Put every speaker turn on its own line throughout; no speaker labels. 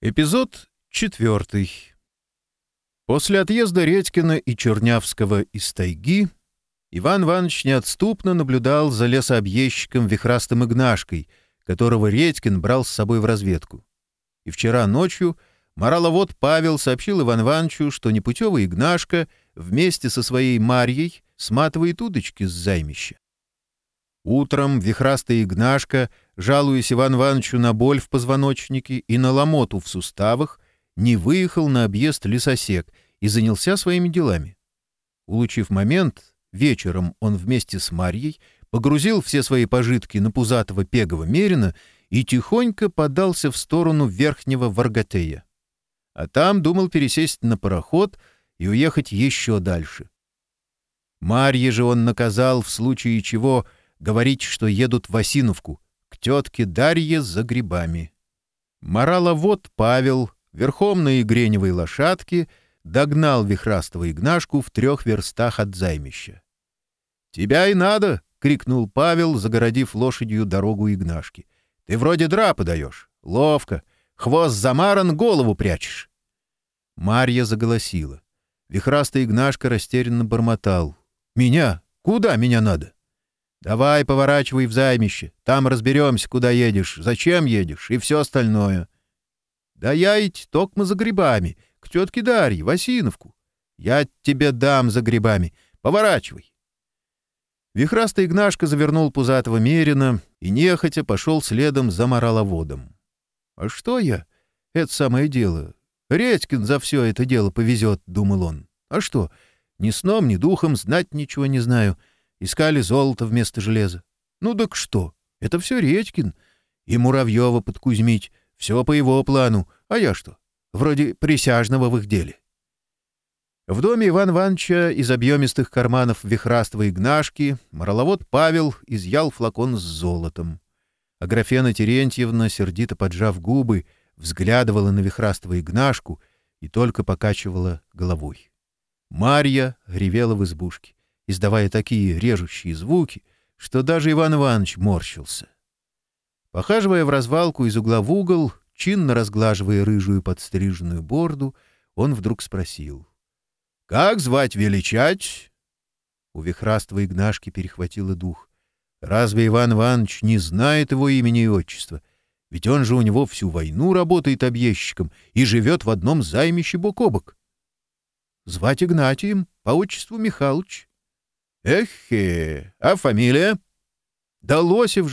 Эпизод четвертый. После отъезда Редькина и Чернявского из тайги Иван Иванович неотступно наблюдал за лесообъездчиком Вихрастым Игнашкой, которого Редькин брал с собой в разведку. И вчера ночью мораловод Павел сообщил Иван Ивановичу, что непутевый Игнашка вместе со своей Марьей сматывает удочки с займища. Утром вихрастая Игнашка, жалуясь Иван Ивановичу на боль в позвоночнике и на ломоту в суставах, не выехал на объезд лесосек и занялся своими делами. Улучив момент, вечером он вместе с Марьей погрузил все свои пожитки на пузатого пегого мерина и тихонько подался в сторону верхнего Варгатея. А там думал пересесть на пароход и уехать еще дальше. Марье же он наказал в случае чего — говорить, что едут в Осиновку, к тетке Дарье за грибами. Морала вот, Павел, верхом на игреневой лошадке, догнал вихрастого Игнашку в трех верстах от займища. «Тебя и надо!» — крикнул Павел, загородив лошадью дорогу Игнашки. «Ты вроде дра подаешь. Ловко. Хвост замаран, голову прячешь». Марья заголосила. Вихрастый Игнашка растерянно бормотал. «Меня? Куда меня надо?» Давай, поворачивай в займище. Там разберемся, куда едешь, зачем едешь и все остальное. Да я идти токмо за грибами, к тетке Дарье, в Осиновку. Я тебе дам за грибами. Поворачивай. Вихрастый Игнашка завернул пузатого Мерина и нехотя пошел следом за мораловодом. А что я? Это самое дело. Редькин за все это дело повезет, думал он. А что? Ни сном, ни духом знать ничего не знаю. — Искали золото вместо железа. Ну так что? Это все Редькин. И Муравьева под Все по его плану. А я что? Вроде присяжного в их деле. В доме Иван Ивановича из объемистых карманов вихрастовой гнашки мороловод Павел изъял флакон с золотом. А Аграфена Терентьевна, сердито поджав губы, взглядывала на вихрастовую гнашку и только покачивала головой. Марья ревела в избушке. издавая такие режущие звуки, что даже Иван Иванович морщился. Похаживая в развалку из угла в угол, чинно разглаживая рыжую подстриженную борду, он вдруг спросил. — Как звать величать? У вихрастого Игнашки перехватило дух. Разве Иван Иванович не знает его имени и отчества? Ведь он же у него всю войну работает объездчиком и живет в одном займище бок о бок. — Звать Игнатием, по отчеству Михалыч. Эхе, а фамилия? Да Лосев же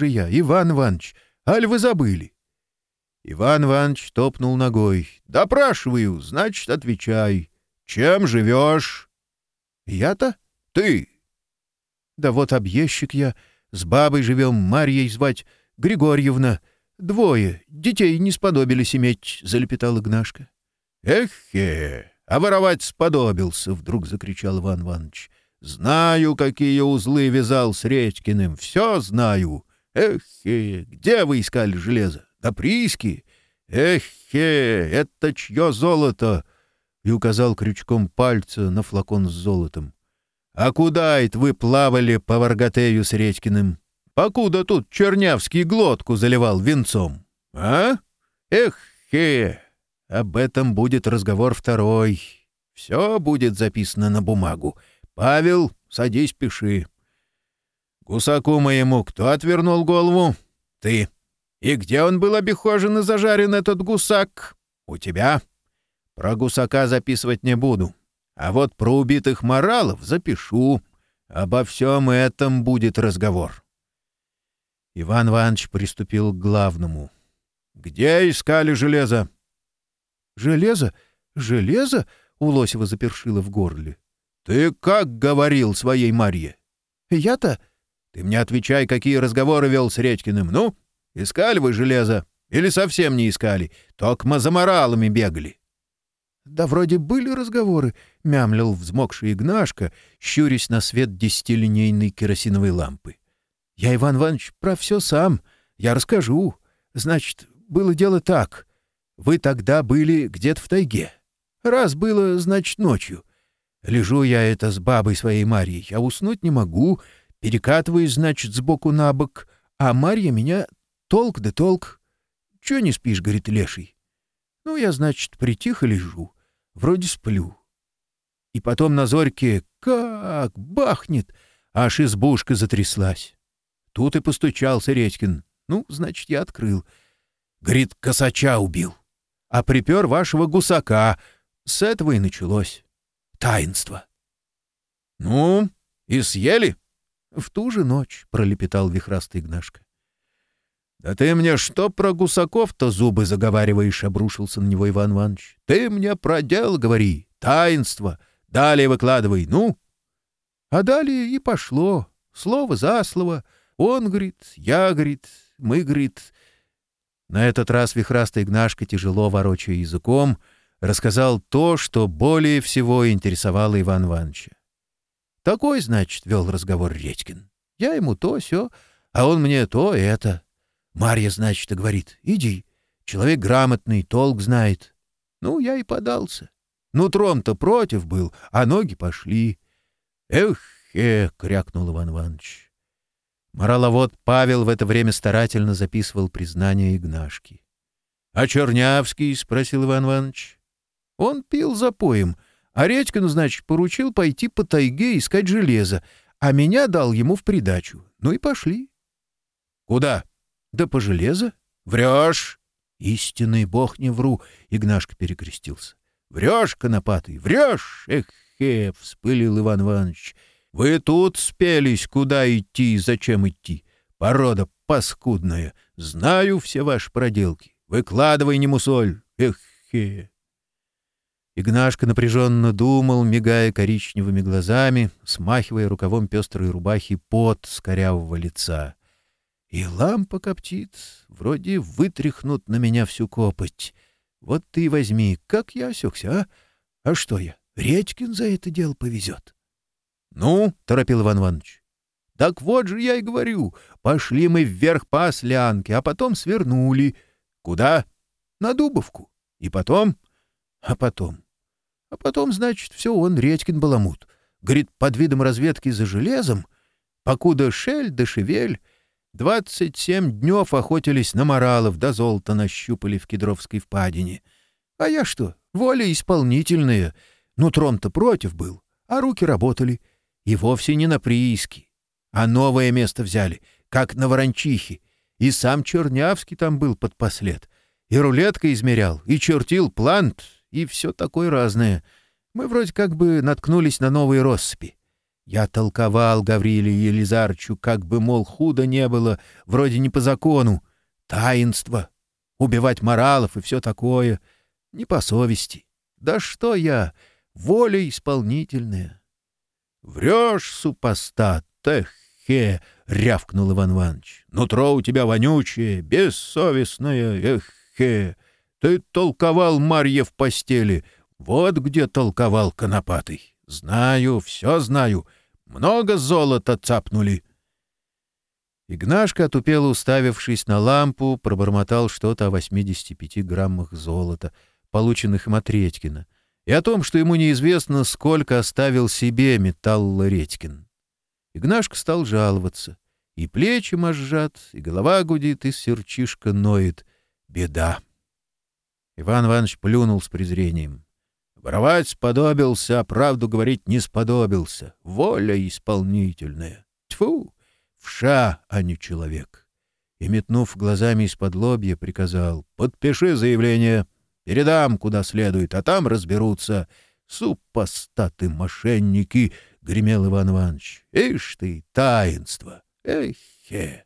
я, Иван Иванович. Аль вы забыли? Иван Иванович топнул ногой. Допрашиваю, значит, отвечай. Чем живешь? Я-то? Ты. Да вот объездчик я. С бабой живем, Марьей звать, Григорьевна. Двое. Детей не сподобились иметь, — залепетал Игнашка. Эхе, а воровать Знаю, какие узлы вязал с Редькиным, все знаю. Эхе, э, где вы искали железо? На прииске? Эхе, э, это чье золото?» И указал крючком пальца на флакон с золотом. «А куда это вы плавали по Варгатею с Редькиным? Покуда тут Чернявский глотку заливал венцом? А? Эхе! Э, об этом будет разговор второй. Все будет записано на бумагу». «Павел, садись, пиши». «Гусаку моему кто отвернул голову?» «Ты». «И где он был обихожен и зажарен, этот гусак?» «У тебя». «Про гусака записывать не буду. А вот про убитых моралов запишу. Обо всем этом будет разговор». Иван Иванович приступил к главному. «Где искали железо?» «Железо? Железо?» — у Лосева запершило в горле. «Ты как говорил своей Марье?» «Я-то...» «Ты мне отвечай, какие разговоры вел с Редькиным. Ну, искали вы железо? Или совсем не искали? Токмо за моралами бегали».
«Да вроде были разговоры», — мямлил взмокший Игнашка, щурясь на свет десятилинейной керосиновой лампы. «Я, Иван Иванович, про все сам. Я расскажу. Значит, было дело так. Вы тогда были где-то в тайге. Раз было, значит, ночью. Лежу я это с бабой своей Марьей, а уснуть не могу, перекатываюсь, значит, сбоку на бок, а Марья меня толк да толк. «Чё не спишь?» — говорит леший. «Ну, я, значит, притих и лежу. Вроде сплю». И потом на зорьке как бахнет, аж избушка затряслась. Тут и постучался Редькин. Ну, значит, я открыл. Говорит, косача убил. А припер вашего гусака. С этого и началось таинство.
— Ну, и съели?
— В ту же ночь пролепетал вихрастый Игнашка.
— Да ты мне что про гусаков-то зубы заговариваешь? — обрушился на него Иван Иванович. — Ты мне про дело говори, таинство. Далее выкладывай, ну.
А далее и пошло, слово за слово. Он говорит, я, говорит, мы, говорит. На этот раз вихрастый Игнашка, тяжело ворочая языком, — рассказал то, что более всего интересовало Иван Ивановича. «Такой, значит, — вел разговор Редькин. Я ему то, все, а он мне то, это. Марья, значит, и говорит, иди, человек грамотный, толк знает. Ну, я и подался. Нутром-то против был, а ноги пошли. Эх, э, крякнул Иван Иванович. Мораловод Павел в это время старательно записывал признание Игнашки. — А Чернявский? — спросил Иван Иванович. Он пил запоем, а Редькин, ну, значит, поручил пойти по тайге искать железо, а меня дал ему в придачу. Ну и пошли.
— Куда?
— Да по железо.
— Врешь!
— Истинный бог не вру, — Игнашка перекрестился. — Врешь, конопатый, врешь! Эх, хе, — вспылил Иван Иванович. — Вы тут спелись, куда идти и зачем идти. Порода паскудная. Знаю все ваши проделки. Выкладывай, не мусоль. Эх, хе. Игнашка напряженно думал, мигая коричневыми глазами, смахивая рукавом пестрой рубахи пот с корявого лица. И лампа коптит, вроде вытряхнут на меня всю копоть. Вот ты возьми, как я осекся, а? А что я, Редькин за это дело повезет. — Ну, — торопил Иван Иванович. — Так вот же я и говорю, пошли мы вверх по Ослянке, а потом свернули. Куда? На Дубовку. И потом? А потом? А потом, значит, все он Редькин баламут. Говорит, под видом разведки за железом, покуда шель да шевель, двадцать семь днев охотились на моралов, да золото нащупали в Кедровской впадине. А я что, воля исполнительная. ну Нутром-то против был, а руки работали. И вовсе не на прииски. А новое место взяли, как на Ворончихе. И сам Чернявский там был подпослед. И рулеткой измерял, и чертил плант, и все такое разное. Мы вроде как бы наткнулись на новые россыпи. Я толковал Гавриле Елизарчу, как бы, мол, худо не было, вроде не по закону. Таинство, убивать моралов и все такое. Не по совести. Да что я, воля исполнительная. — Врешь, супостат, эхе! — рявкнул Иван Иванович. — Нутро у тебя вонючее, бессовестное, эхе! Ты толковал Марье в постели. Вот где толковал конопатый. Знаю, все знаю. Много золота цапнули». Игнашка, отупело уставившись на лампу, пробормотал что-то о 85 граммах золота, полученных им от Редькина, и о том, что ему неизвестно, сколько оставил себе металл Редькин. Игнашка стал жаловаться. И плечи мозжат, и голова гудит, и серчишка ноет. Беда. Иван Иванович плюнул с презрением. «Воровать сподобился, а правду говорить не сподобился. Воля исполнительная. Тьфу! Вша, а не человек!» И, метнув глазами из-под лобья, приказал. «Подпиши заявление. Передам, куда следует, а там разберутся. Супостаты, мошенники!» — гремел Иван Иванович. «Ишь ты, таинство! Эхе!»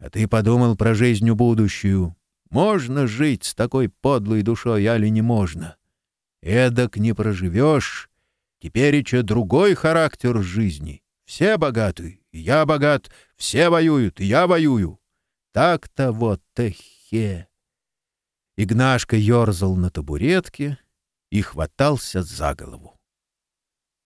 «А ты подумал про жизнь будущую. Можно жить с такой подлой душой, али не можно? Эдак не проживешь. Теперь еще другой характер жизни. Все богаты, я богат, все воюют, я воюю. Так-то вот, эхе. Игнашка ерзал на табуретке и хватался за голову.